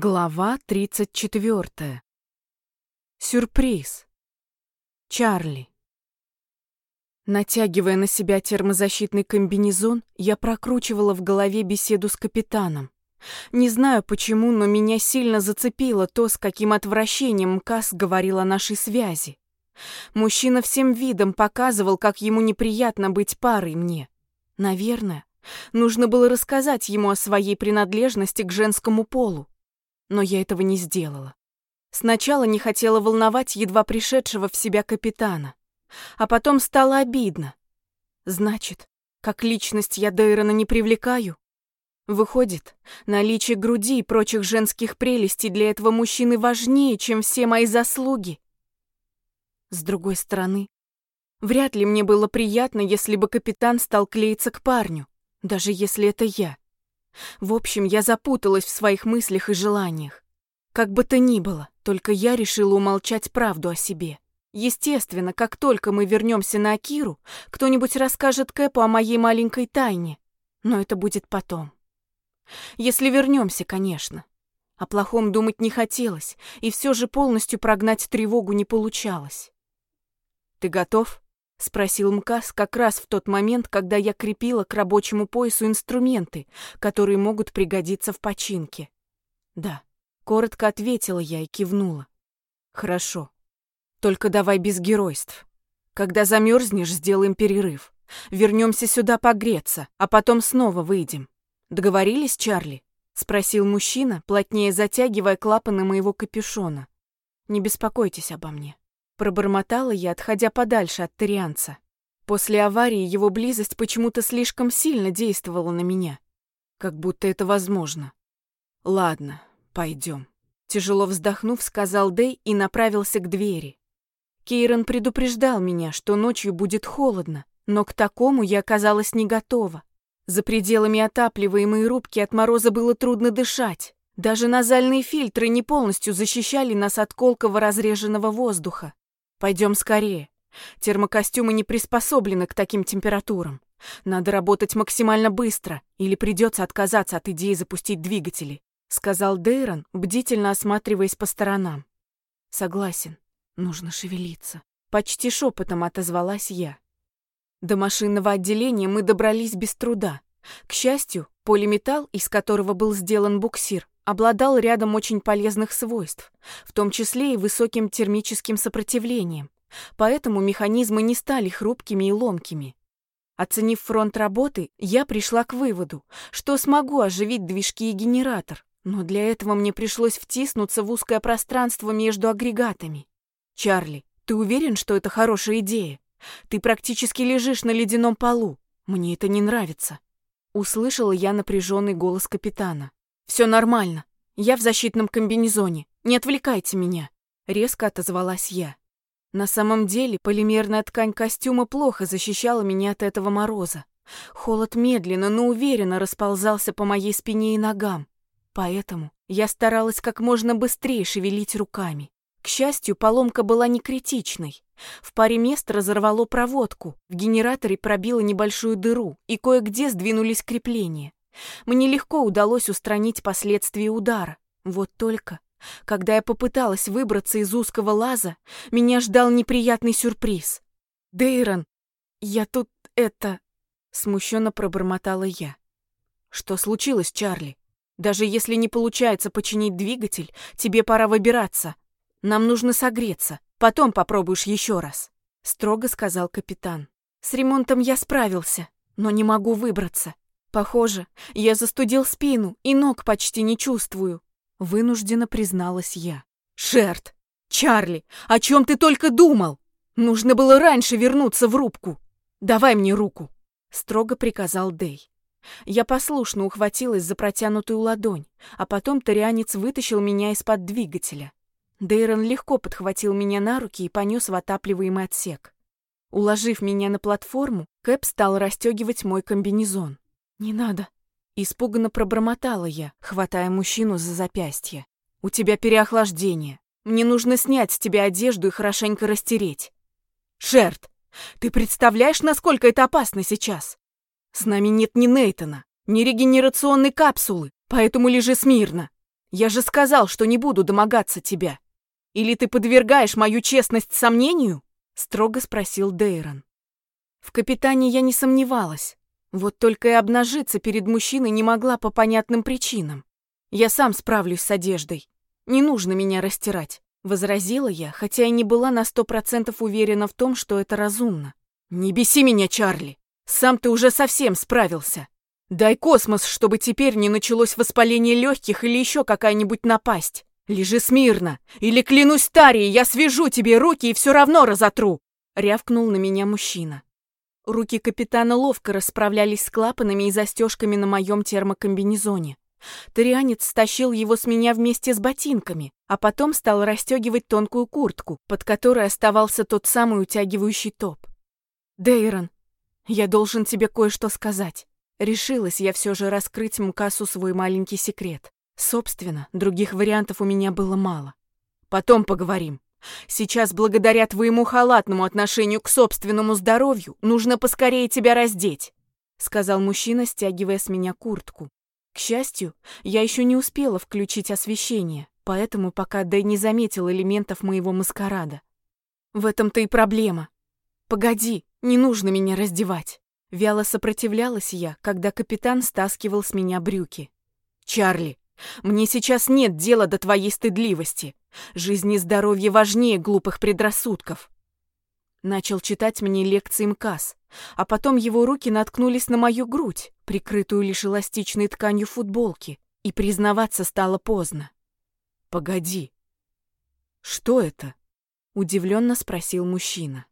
Глава 34. Сюрприз. Чарли. Натягивая на себя термозащитный комбинезон, я прокручивала в голове беседу с капитаном. Не знаю почему, но меня сильно зацепило то, с каким отвращением Мкас говорил о нашей связи. Мужчина всем видом показывал, как ему неприятно быть парой мне. Наверное, нужно было рассказать ему о своей принадлежности к женскому полу но я этого не сделала. Сначала не хотела волновать едва пришедшего в себя капитана, а потом стало обидно. Значит, как личность я Дейрона не привлекаю? Выходит, наличие груди и прочих женских прелестей для этого мужчины важнее, чем все мои заслуги. С другой стороны, вряд ли мне было приятно, если бы капитан стал клеиться к парню, даже если это я. В общем, я запуталась в своих мыслях и желаниях. Как бы то ни было, только я решила умолчать правду о себе. Естественно, как только мы вернемся на Акиру, кто-нибудь расскажет Кэпу о моей маленькой тайне. Но это будет потом. Если вернемся, конечно. О плохом думать не хотелось, и все же полностью прогнать тревогу не получалось. «Ты готов?» — спросил Мкас как раз в тот момент, когда я крепила к рабочему поясу инструменты, которые могут пригодиться в починке. «Да», — коротко ответила я и кивнула. «Хорошо. Только давай без геройств. Когда замерзнешь, сделаем перерыв. Вернемся сюда погреться, а потом снова выйдем. Договорились, Чарли?» — спросил мужчина, плотнее затягивая клапаны моего капюшона. «Не беспокойтесь обо мне». Пробормотала я, отходя подальше от Торианца. После аварии его близость почему-то слишком сильно действовала на меня. Как будто это возможно. Ладно, пойдем. Тяжело вздохнув, сказал Дэй и направился к двери. Кейрон предупреждал меня, что ночью будет холодно, но к такому я оказалась не готова. За пределами отапливаемой рубки от мороза было трудно дышать. Даже назальные фильтры не полностью защищали нас от колкого разреженного воздуха. Пойдем скорее. Термокостюмы не приспособлены к таким температурам. Надо работать максимально быстро, или придется отказаться от идеи запустить двигатели, сказал Дейрон, бдительно осматриваясь по сторонам. Согласен, нужно шевелиться. Почти шепотом отозвалась я. До машинного отделения мы добрались без труда. К счастью, полиметалл, из которого был сделан буксир, обладал рядом очень полезных свойств, в том числе и высоким термическим сопротивлением, поэтому механизмы не стали хрупкими и ломкими. Оценив фронт работы, я пришла к выводу, что смогу оживить движки и генератор, но для этого мне пришлось втиснуться в узкое пространство между агрегатами. «Чарли, ты уверен, что это хорошая идея? Ты практически лежишь на ледяном полу. Мне это не нравится». Услышала я напряженный голос капитана. Все нормально. Я в защитном комбинезоне. Не отвлекайте меня. Резко отозвалась я. На самом деле полимерная ткань костюма плохо защищала меня от этого мороза. Холод медленно, но уверенно расползался по моей спине и ногам. Поэтому я старалась как можно быстрее шевелить руками. К счастью, поломка была не критичной. В паре мест разорвало проводку, в генераторе пробило небольшую дыру, и кое-где сдвинулись крепления. Мне легко удалось устранить последствия удара. Вот только, когда я попыталась выбраться из узкого лаза, меня ждал неприятный сюрприз. «Дейрон, я тут это...» Смущенно пробормотала я. «Что случилось, Чарли? Даже если не получается починить двигатель, тебе пора выбираться. Нам нужно согреться, потом попробуешь еще раз», — строго сказал капитан. «С ремонтом я справился, но не могу выбраться. Похоже, я застудил спину и ног почти не чувствую. Вынужденно призналась я. Шерт! Чарли, о чем ты только думал? Нужно было раньше вернуться в рубку. Давай мне руку, строго приказал Дей. Я послушно ухватилась за протянутую ладонь, а потом Торианец вытащил меня из-под двигателя. Дейрон легко подхватил меня на руки и понес в отапливаемый отсек. Уложив меня на платформу, Кэп стал расстегивать мой комбинезон. «Не надо!» Испуганно пробормотала я, хватая мужчину за запястье. «У тебя переохлаждение. Мне нужно снять с тебя одежду и хорошенько растереть». «Шерт, ты представляешь, насколько это опасно сейчас? С нами нет ни Нейтона, ни регенерационной капсулы, поэтому лежи смирно. Я же сказал, что не буду домогаться тебя. Или ты подвергаешь мою честность сомнению?» — строго спросил Дейрон. В капитане я не сомневалась. Вот только и обнажиться перед мужчиной не могла по понятным причинам. Я сам справлюсь с одеждой. Не нужно меня растирать, возразила я, хотя и не была на сто процентов уверена в том, что это разумно. Не беси меня, Чарли. Сам ты уже совсем справился. Дай космос, чтобы теперь не началось воспаление легких или еще какая-нибудь напасть. Лежи смирно, или клянусь Тарией, я свяжу тебе руки и все равно разотру!» Рявкнул на меня мужчина. Руки капитана ловко расправлялись с клапанами и застежками на моем термокомбинезоне. Тарианец стащил его с меня вместе с ботинками, а потом стал расстегивать тонкую куртку, под которой оставался тот самый утягивающий топ. «Дейрон, я должен тебе кое-что сказать». Решилась я все же раскрыть Мкасу свой маленький секрет. Собственно, других вариантов у меня было мало. Потом поговорим. Сейчас, благодаря твоему халатному отношению к собственному здоровью, нужно поскорее тебя раздеть», — сказал мужчина, стягивая с меня куртку. К счастью, я еще не успела включить освещение, поэтому пока Дэй не заметил элементов моего маскарада. В этом-то и проблема. Погоди, не нужно меня раздевать. Вяло сопротивлялась я, когда капитан стаскивал с меня брюки. «Чарли, мне сейчас нет дела до твоей стыдливости. Жизнь и здоровье важнее глупых предрассудков. Начал читать мне лекции МКАС, а потом его руки наткнулись на мою грудь, прикрытую лишь эластичной тканью футболки, и признаваться стало поздно. «Погоди. Что это?» — удивленно спросил мужчина.